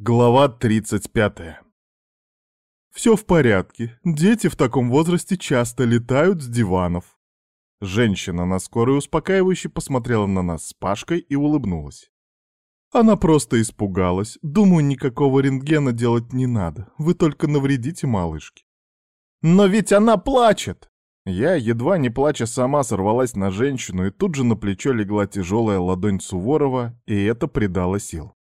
Глава 35. Все в порядке. Дети в таком возрасте часто летают с диванов. Женщина на скорой успокаивающе посмотрела на нас с Пашкой и улыбнулась. Она просто испугалась. Думаю, никакого рентгена делать не надо. Вы только навредите малышке. Но ведь она плачет! Я, едва не плача сама, сорвалась на женщину, и тут же на плечо легла тяжелая ладонь Суворова, и это придало сил.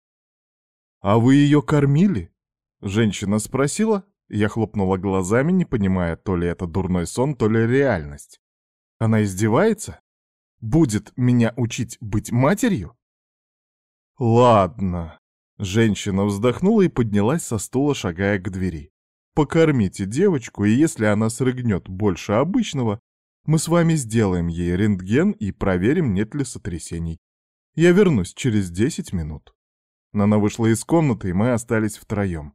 «А вы ее кормили?» Женщина спросила. Я хлопнула глазами, не понимая, то ли это дурной сон, то ли реальность. Она издевается? Будет меня учить быть матерью? Ладно. Женщина вздохнула и поднялась со стула, шагая к двери. Покормите девочку, и если она срыгнет больше обычного, мы с вами сделаем ей рентген и проверим, нет ли сотрясений. Я вернусь через десять минут. Нана вышла из комнаты, и мы остались втроем.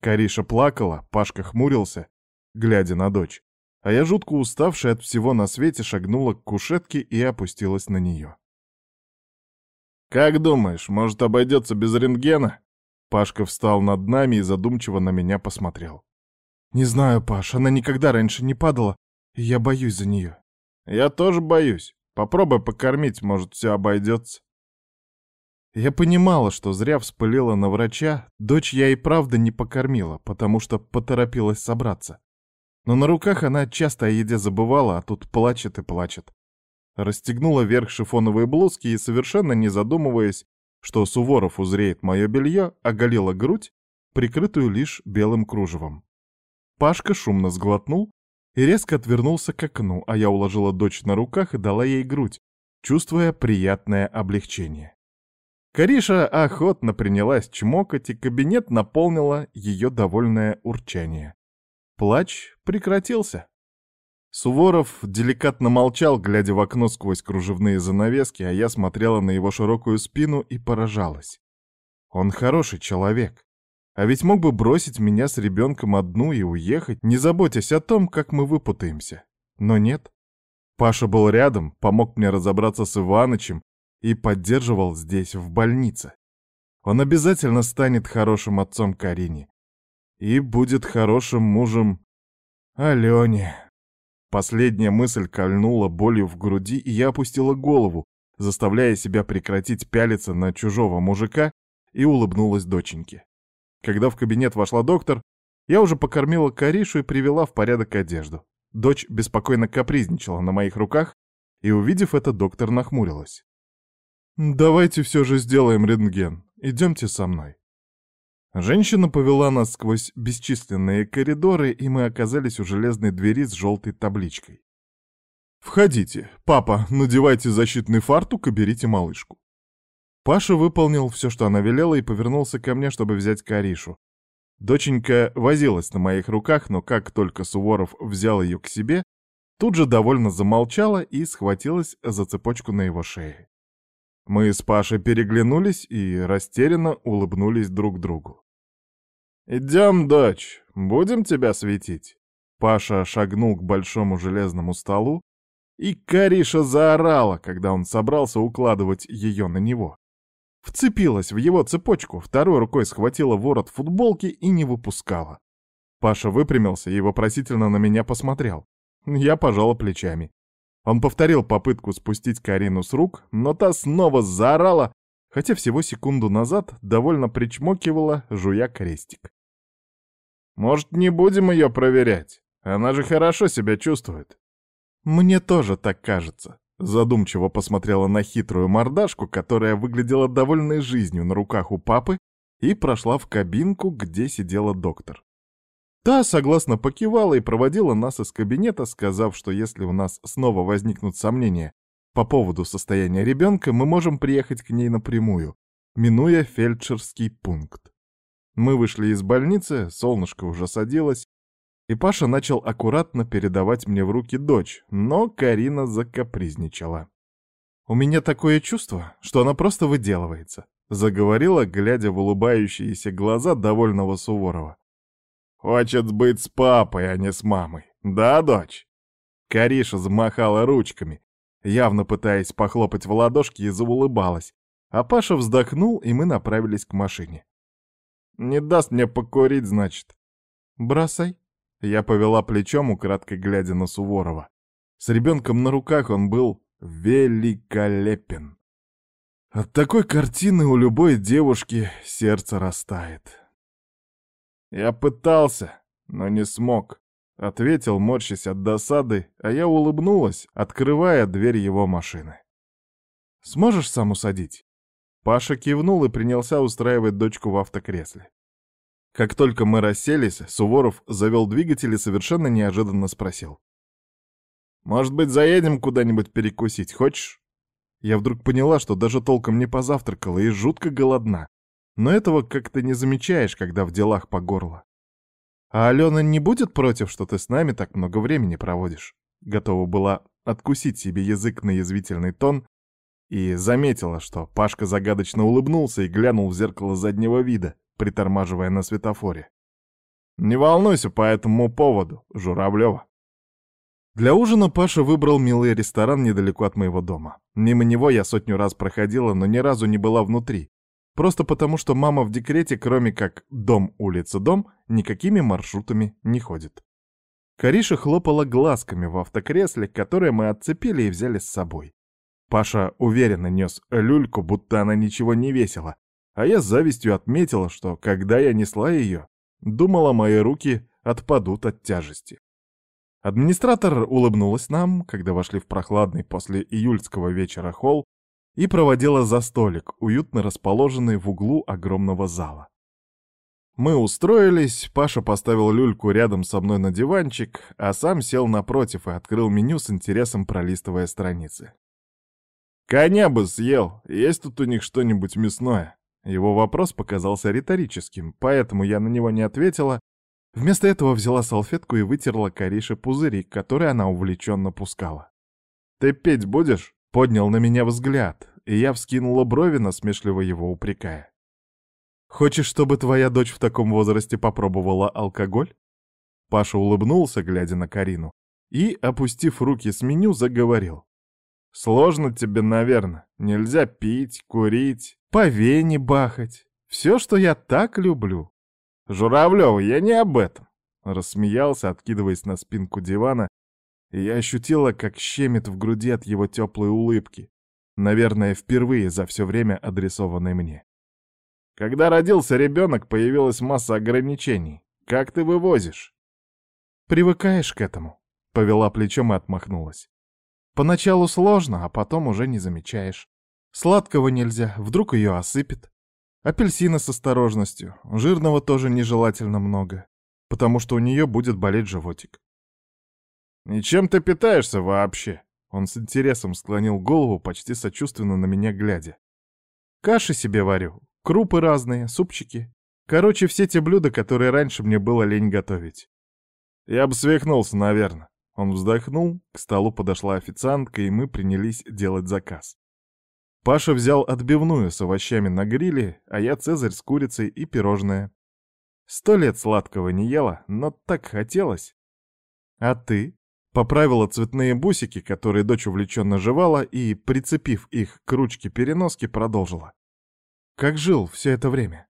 Кариша плакала, Пашка хмурился, глядя на дочь. А я, жутко уставшая от всего на свете, шагнула к кушетке и опустилась на нее. «Как думаешь, может, обойдется без рентгена?» Пашка встал над нами и задумчиво на меня посмотрел. «Не знаю, Паш, она никогда раньше не падала, и я боюсь за нее». «Я тоже боюсь. Попробуй покормить, может, все обойдется». Я понимала, что зря вспылила на врача, дочь я и правда не покормила, потому что поторопилась собраться. Но на руках она часто о еде забывала, а тут плачет и плачет. Расстегнула верх шифоновой блузки и, совершенно не задумываясь, что Суворов узреет мое белье, оголила грудь, прикрытую лишь белым кружевом. Пашка шумно сглотнул и резко отвернулся к окну, а я уложила дочь на руках и дала ей грудь, чувствуя приятное облегчение. Кариша охотно принялась чмокать, и кабинет наполнило ее довольное урчание. Плач прекратился. Суворов деликатно молчал, глядя в окно сквозь кружевные занавески, а я смотрела на его широкую спину и поражалась. Он хороший человек. А ведь мог бы бросить меня с ребенком одну и уехать, не заботясь о том, как мы выпутаемся. Но нет. Паша был рядом, помог мне разобраться с Иванычем, и поддерживал здесь, в больнице. Он обязательно станет хорошим отцом Карине. И будет хорошим мужем Алене. Последняя мысль кольнула болью в груди, и я опустила голову, заставляя себя прекратить пялиться на чужого мужика, и улыбнулась доченьке. Когда в кабинет вошла доктор, я уже покормила Каришу и привела в порядок одежду. Дочь беспокойно капризничала на моих руках, и, увидев это, доктор нахмурилась. «Давайте все же сделаем рентген. Идемте со мной». Женщина повела нас сквозь бесчисленные коридоры, и мы оказались у железной двери с желтой табличкой. «Входите. Папа, надевайте защитный фартук и берите малышку». Паша выполнил все, что она велела, и повернулся ко мне, чтобы взять Каришу. Доченька возилась на моих руках, но как только Суворов взял ее к себе, тут же довольно замолчала и схватилась за цепочку на его шее. Мы с Пашей переглянулись и растерянно улыбнулись друг другу. «Идем, дочь, будем тебя светить?» Паша шагнул к большому железному столу, и Кариша заорала, когда он собрался укладывать ее на него. Вцепилась в его цепочку, второй рукой схватила ворот футболки и не выпускала. Паша выпрямился и вопросительно на меня посмотрел. Я пожала плечами. Он повторил попытку спустить Карину с рук, но та снова заорала, хотя всего секунду назад довольно причмокивала, жуя крестик. «Может, не будем ее проверять? Она же хорошо себя чувствует». «Мне тоже так кажется», — задумчиво посмотрела на хитрую мордашку, которая выглядела довольной жизнью на руках у папы, и прошла в кабинку, где сидела доктор. Та согласно покивала и проводила нас из кабинета, сказав, что если у нас снова возникнут сомнения по поводу состояния ребенка, мы можем приехать к ней напрямую, минуя фельдшерский пункт. Мы вышли из больницы, солнышко уже садилось, и Паша начал аккуратно передавать мне в руки дочь, но Карина закапризничала. «У меня такое чувство, что она просто выделывается», — заговорила, глядя в улыбающиеся глаза довольного Суворова. Хочет быть с папой, а не с мамой. Да, дочь?» Кариша замахала ручками, явно пытаясь похлопать в ладошки и заулыбалась, а Паша вздохнул, и мы направились к машине. Не даст мне покурить, значит. Бросай. Я повела плечом, украдкой глядя на Суворова. С ребенком на руках он был великолепен. От такой картины у любой девушки сердце растает. Я пытался, но не смог. Ответил, морщась от досады, а я улыбнулась, открывая дверь его машины. «Сможешь сам усадить?» Паша кивнул и принялся устраивать дочку в автокресле. Как только мы расселись, Суворов завел двигатель и совершенно неожиданно спросил. «Может быть, заедем куда-нибудь перекусить, хочешь?» Я вдруг поняла, что даже толком не позавтракала и жутко голодна. Но этого как-то не замечаешь, когда в делах по горло. «А Алена не будет против, что ты с нами так много времени проводишь?» Готова была откусить себе язык на язвительный тон и заметила, что Пашка загадочно улыбнулся и глянул в зеркало заднего вида, притормаживая на светофоре. «Не волнуйся по этому поводу, Журавлева». Для ужина Паша выбрал милый ресторан недалеко от моего дома. Мимо него я сотню раз проходила, но ни разу не была внутри. Просто потому, что мама в декрете, кроме как дом, улица, дом, никакими маршрутами не ходит. Кариша хлопала глазками в автокресле, которое мы отцепили и взяли с собой. Паша уверенно нес люльку, будто она ничего не весила, а я с завистью отметила, что, когда я несла ее, думала, мои руки отпадут от тяжести. Администратор улыбнулась нам, когда вошли в прохладный после июльского вечера холл, и проводила за столик, уютно расположенный в углу огромного зала. Мы устроились, Паша поставил люльку рядом со мной на диванчик, а сам сел напротив и открыл меню с интересом пролистывая страницы. «Коня бы съел, есть тут у них что-нибудь мясное?» Его вопрос показался риторическим, поэтому я на него не ответила. Вместо этого взяла салфетку и вытерла Карише пузырик, который она увлеченно пускала. «Ты петь будешь?» — поднял на меня взгляд, и я вскинула брови, насмешливо его упрекая. «Хочешь, чтобы твоя дочь в таком возрасте попробовала алкоголь?» Паша улыбнулся, глядя на Карину, и, опустив руки с меню, заговорил. «Сложно тебе, наверное. Нельзя пить, курить, по вене бахать. Все, что я так люблю. Журавлев, я не об этом. Рассмеялся, откидываясь на спинку дивана, я ощутила, как щемит в груди от его теплой улыбки. Наверное, впервые за все время адресованной мне. Когда родился ребенок, появилась масса ограничений. Как ты вывозишь? Привыкаешь к этому. Повела плечом и отмахнулась. Поначалу сложно, а потом уже не замечаешь. Сладкого нельзя, вдруг ее осыпет. Апельсина с осторожностью, жирного тоже нежелательно много, потому что у нее будет болеть животик. «Ничем ты питаешься вообще?» Он с интересом склонил голову, почти сочувственно на меня глядя. «Каши себе варю, крупы разные, супчики. Короче, все те блюда, которые раньше мне было лень готовить. Я бы свихнулся, наверное». Он вздохнул, к столу подошла официантка, и мы принялись делать заказ. Паша взял отбивную с овощами на гриле, а я цезарь с курицей и пирожное. Сто лет сладкого не ела, но так хотелось. А ты? Поправила цветные бусики, которые дочь увлеченно жевала, и, прицепив их к ручке переноски, продолжила. Как жил все это время?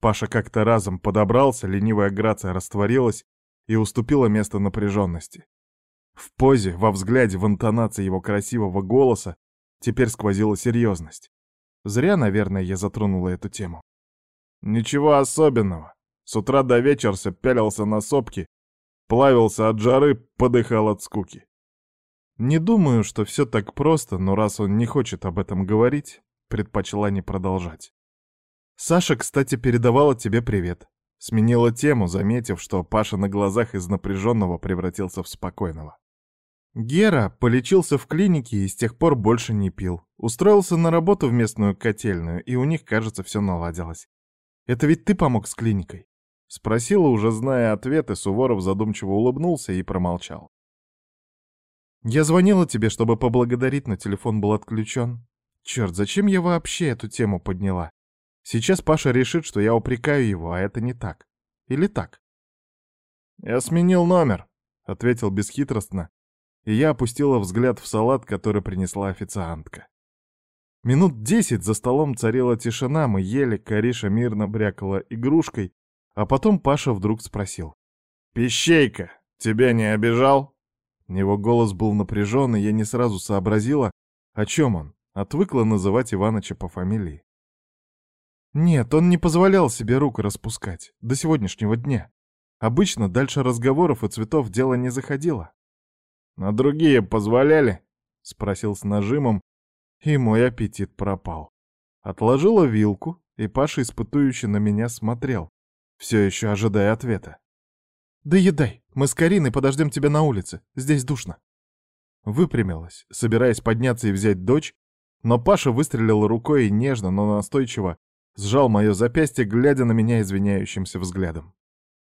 Паша как-то разом подобрался, ленивая грация растворилась и уступила место напряженности. В позе, во взгляде, в интонации его красивого голоса Теперь сквозила серьезность. Зря, наверное, я затронула эту тему. Ничего особенного. С утра до вечера пялился на сопки, плавился от жары, подыхал от скуки. Не думаю, что все так просто, но раз он не хочет об этом говорить, предпочла не продолжать. Саша, кстати, передавала тебе привет. Сменила тему, заметив, что Паша на глазах из напряженного превратился в спокойного. Гера полечился в клинике и с тех пор больше не пил. Устроился на работу в местную котельную, и у них, кажется, все наладилось. Это ведь ты помог с клиникой? Спросила, уже зная ответ, и Суворов задумчиво улыбнулся и промолчал. Я звонила тебе, чтобы поблагодарить, но телефон был отключен. Черт, зачем я вообще эту тему подняла? Сейчас Паша решит, что я упрекаю его, а это не так. Или так? Я сменил номер, ответил бесхитростно, и я опустила взгляд в салат, который принесла официантка. Минут десять за столом царила тишина, мы ели, Кариша мирно брякала игрушкой, а потом Паша вдруг спросил. «Пищейка, тебя не обижал?» Его голос был напряжен, и я не сразу сообразила, о чем он. Отвыкла называть Иваныча по фамилии. Нет, он не позволял себе руку распускать. До сегодняшнего дня. Обычно дальше разговоров и цветов дело не заходило. «А другие позволяли?» — спросил с нажимом, и мой аппетит пропал. Отложила вилку, и Паша испытующе на меня смотрел, все еще ожидая ответа. «Да едай, мы с Кариной подождем тебя на улице, здесь душно». Выпрямилась, собираясь подняться и взять дочь, но Паша выстрелил рукой и нежно, но настойчиво сжал мое запястье, глядя на меня извиняющимся взглядом.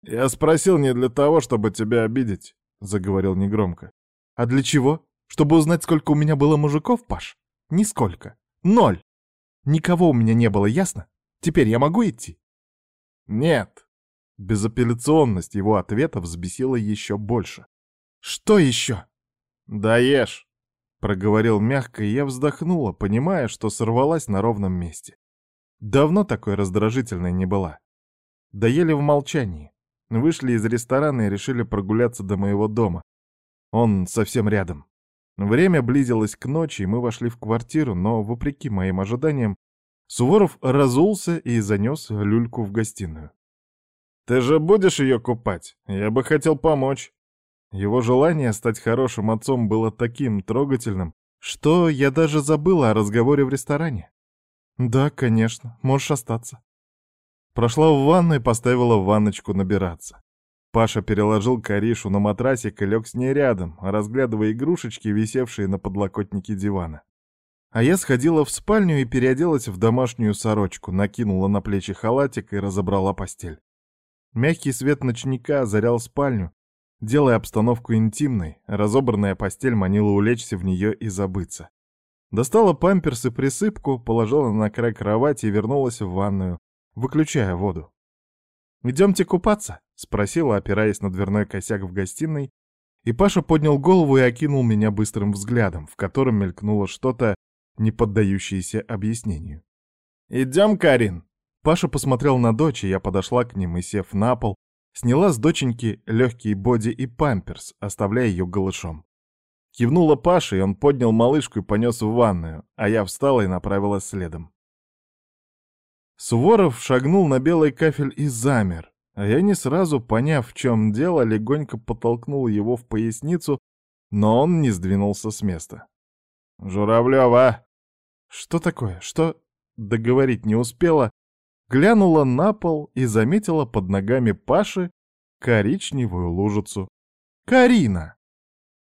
«Я спросил не для того, чтобы тебя обидеть», — заговорил негромко. «А для чего? Чтобы узнать, сколько у меня было мужиков, Паш? Нисколько. Ноль. Никого у меня не было, ясно? Теперь я могу идти?» «Нет». Безапелляционность его ответа взбесила еще больше. «Что еще?» «Да ешь», — проговорил мягко, и я вздохнула, понимая, что сорвалась на ровном месте. Давно такой раздражительной не была. Доели в молчании. Вышли из ресторана и решили прогуляться до моего дома. Он совсем рядом. Время близилось к ночи, и мы вошли в квартиру, но, вопреки моим ожиданиям, Суворов разулся и занес люльку в гостиную. «Ты же будешь ее купать? Я бы хотел помочь». Его желание стать хорошим отцом было таким трогательным, что я даже забыла о разговоре в ресторане. «Да, конечно, можешь остаться». Прошла в ванну и поставила ванночку набираться. Паша переложил Каришу на матрасик и лег с ней рядом, разглядывая игрушечки, висевшие на подлокотнике дивана. А я сходила в спальню и переоделась в домашнюю сорочку, накинула на плечи халатик и разобрала постель. Мягкий свет ночника озарял спальню, делая обстановку интимной, разобранная постель манила улечься в нее и забыться. Достала памперс и присыпку, положила на край кровати и вернулась в ванную, выключая воду. «Идемте купаться?» — спросила, опираясь на дверной косяк в гостиной, и Паша поднял голову и окинул меня быстрым взглядом, в котором мелькнуло что-то, не поддающееся объяснению. «Идем, Карин!» Паша посмотрел на дочь, и я подошла к ним и, сев на пол, сняла с доченьки легкий боди и памперс, оставляя ее голышом. Кивнула Паша, и он поднял малышку и понес в ванную, а я встала и направилась следом. Суворов шагнул на белый кафель и замер, а я не сразу, поняв, в чем дело, легонько подтолкнул его в поясницу, но он не сдвинулся с места. «Журавлева!» «Что такое? Что?» Договорить не успела, глянула на пол и заметила под ногами Паши коричневую лужицу. «Карина!»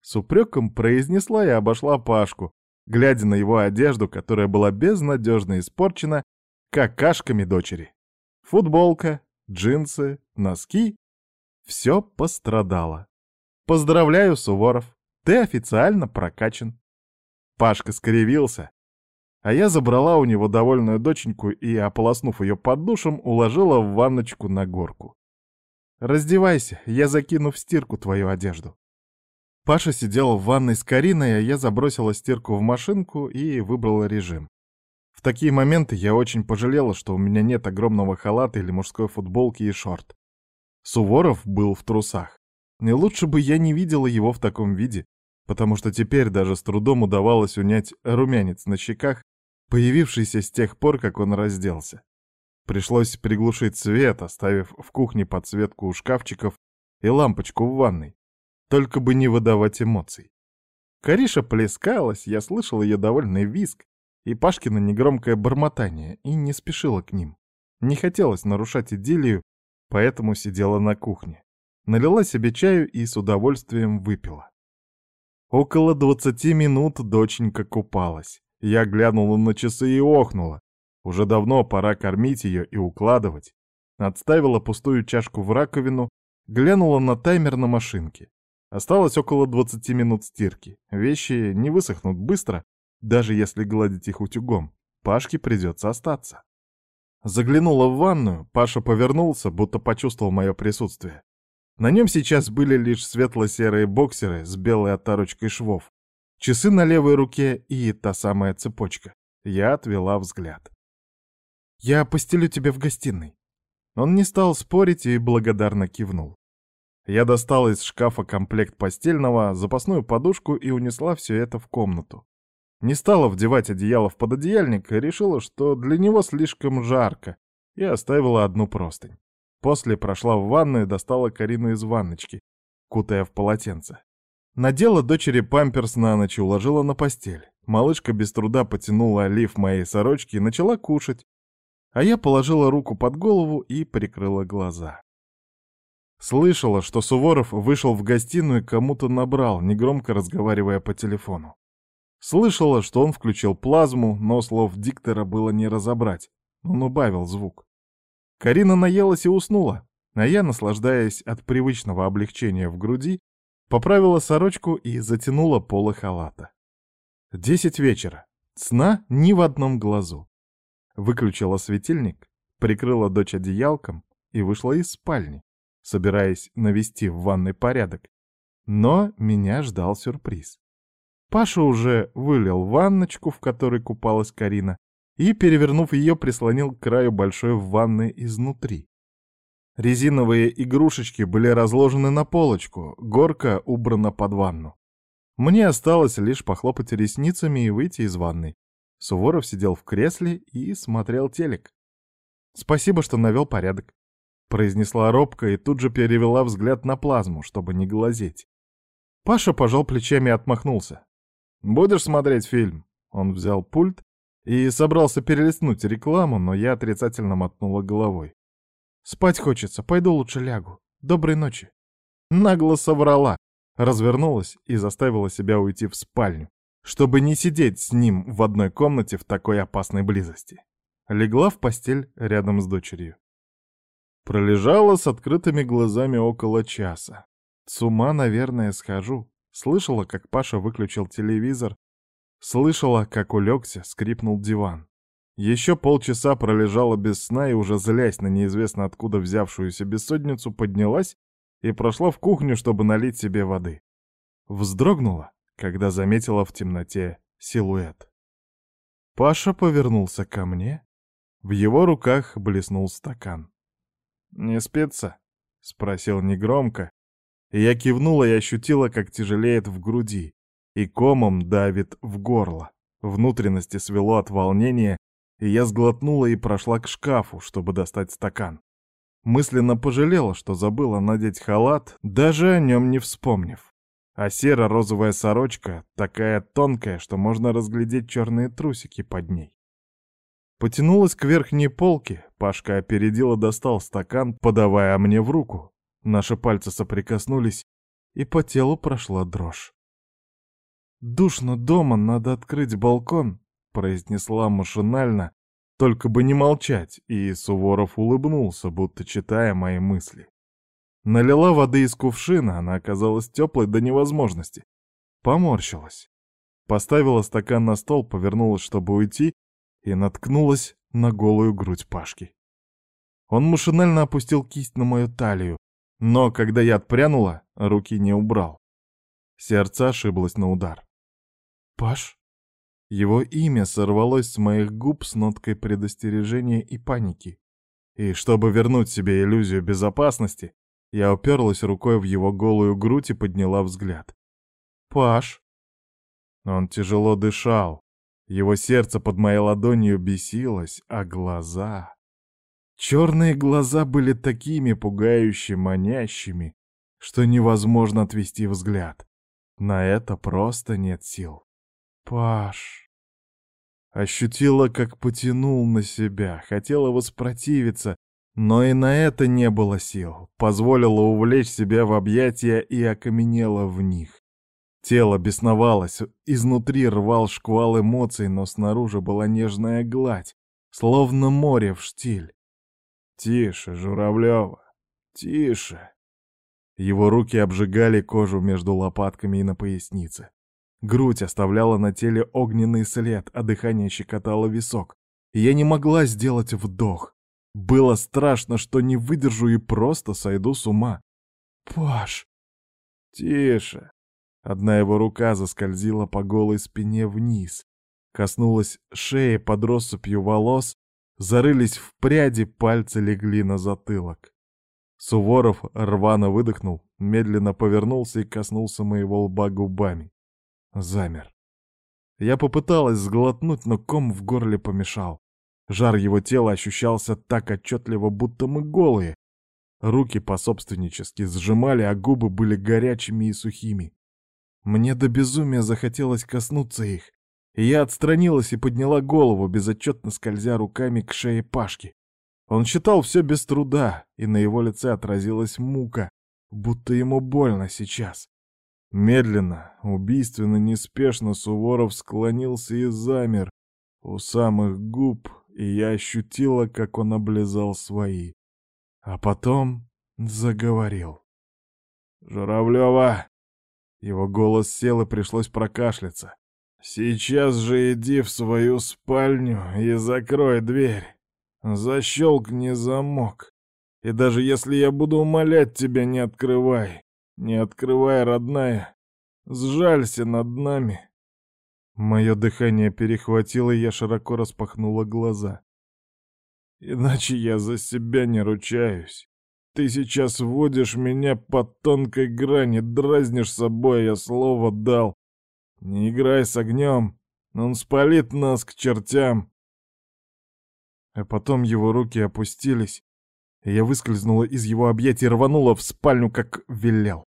С упреком произнесла и обошла Пашку, глядя на его одежду, которая была безнадежно испорчена какашками дочери. Футболка, джинсы, носки — все пострадало. Поздравляю, Суворов, ты официально прокачан. Пашка скривился, а я забрала у него довольную доченьку и, ополоснув ее под душем, уложила в ванночку на горку. «Раздевайся, я закину в стирку твою одежду». Паша сидел в ванной с Кариной, а я забросила стирку в машинку и выбрала режим. В такие моменты я очень пожалела, что у меня нет огромного халата или мужской футболки и шорт. Суворов был в трусах. Не лучше бы я не видела его в таком виде, потому что теперь даже с трудом удавалось унять румянец на щеках, появившийся с тех пор, как он разделся. Пришлось приглушить свет, оставив в кухне подсветку у шкафчиков и лампочку в ванной. Только бы не выдавать эмоций. Кариша плескалась, я слышал ее довольный визг и Пашкина негромкое бормотание, и не спешила к ним. Не хотелось нарушать идиллию, поэтому сидела на кухне. Налила себе чаю и с удовольствием выпила. Около двадцати минут доченька купалась. Я глянула на часы и охнула. Уже давно пора кормить ее и укладывать. Отставила пустую чашку в раковину, глянула на таймер на машинке. Осталось около 20 минут стирки. Вещи не высохнут быстро, даже если гладить их утюгом. Пашке придется остаться. Заглянула в ванную, Паша повернулся, будто почувствовал мое присутствие. На нем сейчас были лишь светло-серые боксеры с белой оторочкой швов, часы на левой руке и та самая цепочка. Я отвела взгляд. «Я постелю тебе в гостиной». Он не стал спорить и благодарно кивнул. Я достала из шкафа комплект постельного, запасную подушку и унесла все это в комнату. Не стала вдевать одеяло в пододеяльник и решила, что для него слишком жарко, и оставила одну простынь. После прошла в ванную и достала Карину из ванночки, кутая в полотенце. Надела дочери памперс на ночь и уложила на постель. Малышка без труда потянула лиф моей сорочки и начала кушать. А я положила руку под голову и прикрыла глаза. Слышала, что Суворов вышел в гостиную и кому-то набрал, негромко разговаривая по телефону. Слышала, что он включил плазму, но слов диктора было не разобрать. Он убавил звук. Карина наелась и уснула, а я, наслаждаясь от привычного облегчения в груди, поправила сорочку и затянула полы халата. Десять вечера. Сна ни в одном глазу. Выключила светильник, прикрыла дочь одеялком и вышла из спальни, собираясь навести в ванной порядок. Но меня ждал сюрприз. Паша уже вылил ванночку, в которой купалась Карина, и, перевернув ее, прислонил к краю большой ванны изнутри. Резиновые игрушечки были разложены на полочку, горка убрана под ванну. Мне осталось лишь похлопать ресницами и выйти из ванной. Суворов сидел в кресле и смотрел телек. «Спасибо, что навел порядок», — произнесла робко и тут же перевела взгляд на плазму, чтобы не глазеть. Паша пожал плечами и отмахнулся. «Будешь смотреть фильм?» Он взял пульт и собрался перелистнуть рекламу, но я отрицательно мотнула головой. «Спать хочется, пойду лучше лягу. Доброй ночи». Нагло соврала, развернулась и заставила себя уйти в спальню, чтобы не сидеть с ним в одной комнате в такой опасной близости. Легла в постель рядом с дочерью. Пролежала с открытыми глазами около часа. С ума, наверное, схожу. Слышала, как Паша выключил телевизор Слышала, как улегся, скрипнул диван. Еще полчаса пролежала без сна и уже злясь на неизвестно откуда взявшуюся бессонницу, поднялась и прошла в кухню, чтобы налить себе воды. Вздрогнула, когда заметила в темноте силуэт. Паша повернулся ко мне. В его руках блеснул стакан. «Не спится?» — спросил негромко. Я кивнула и ощутила, как тяжелеет в груди и комом давит в горло. Внутренности свело от волнения, и я сглотнула и прошла к шкафу, чтобы достать стакан. Мысленно пожалела, что забыла надеть халат, даже о нем не вспомнив. А серо-розовая сорочка такая тонкая, что можно разглядеть черные трусики под ней. Потянулась к верхней полке, Пашка опередила достал стакан, подавая мне в руку. Наши пальцы соприкоснулись, и по телу прошла дрожь. «Душно дома, надо открыть балкон», — произнесла машинально, только бы не молчать, и Суворов улыбнулся, будто читая мои мысли. Налила воды из кувшина, она оказалась теплой до невозможности. Поморщилась. Поставила стакан на стол, повернулась, чтобы уйти, и наткнулась на голую грудь Пашки. Он машинально опустил кисть на мою талию, но когда я отпрянула, руки не убрал. Сердце ошиблось на удар. Паш? Его имя сорвалось с моих губ с ноткой предостережения и паники. И чтобы вернуть себе иллюзию безопасности, я уперлась рукой в его голую грудь и подняла взгляд. «Паш!» Он тяжело дышал. Его сердце под моей ладонью бесилось, а глаза... Черные глаза были такими пугающе манящими, что невозможно отвести взгляд. На это просто нет сил. Паш. Ощутила, как потянул на себя, хотела воспротивиться, но и на это не было сил. Позволила увлечь себя в объятия и окаменела в них. Тело бесновалось, изнутри рвал шквал эмоций, но снаружи была нежная гладь, словно море в штиль. «Тише, Журавлева, тише!» Его руки обжигали кожу между лопатками и на пояснице. Грудь оставляла на теле огненный след, а дыхание щекотало висок. Я не могла сделать вдох. Было страшно, что не выдержу и просто сойду с ума. «Паш!» «Тише!» Одна его рука заскользила по голой спине вниз. Коснулась шеи под россыпью волос, зарылись в пряди, пальцы легли на затылок. Суворов рвано выдохнул, медленно повернулся и коснулся моего лба губами. Замер. Я попыталась сглотнуть, но ком в горле помешал. Жар его тела ощущался так отчетливо, будто мы голые. Руки пособственнически сжимали, а губы были горячими и сухими. Мне до безумия захотелось коснуться их, я отстранилась и подняла голову, безотчетно скользя руками к шее Пашки. Он считал все без труда, и на его лице отразилась мука, будто ему больно сейчас. Медленно, убийственно, неспешно Суворов склонился и замер у самых губ, и я ощутила, как он облизал свои. А потом заговорил. «Журавлева!» Его голос сел, и пришлось прокашляться. «Сейчас же иди в свою спальню и закрой дверь. Защелкни замок. И даже если я буду умолять тебя, не открывай. Не открывай, родная. Сжалься над нами». Мое дыхание перехватило, и я широко распахнула глаза. «Иначе я за себя не ручаюсь. Ты сейчас вводишь меня по тонкой грани, дразнишь собой, я слово дал. Не играй с огнем, он спалит нас к чертям. А потом его руки опустились, и я выскользнула из его объятий и рванула в спальню, как велел.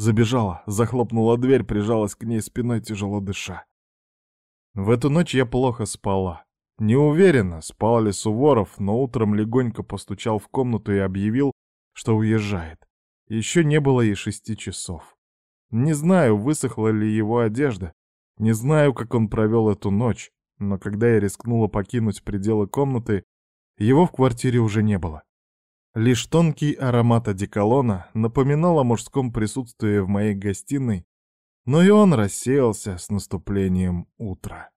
Забежала, захлопнула дверь, прижалась к ней спиной, тяжело дыша. В эту ночь я плохо спала. Не уверена, спал ли Суворов, но утром легонько постучал в комнату и объявил, что уезжает. Еще не было и шести часов. Не знаю, высохла ли его одежда, не знаю, как он провел эту ночь, но когда я рискнула покинуть пределы комнаты, его в квартире уже не было. Лишь тонкий аромат одеколона напоминал о мужском присутствии в моей гостиной, но и он рассеялся с наступлением утра.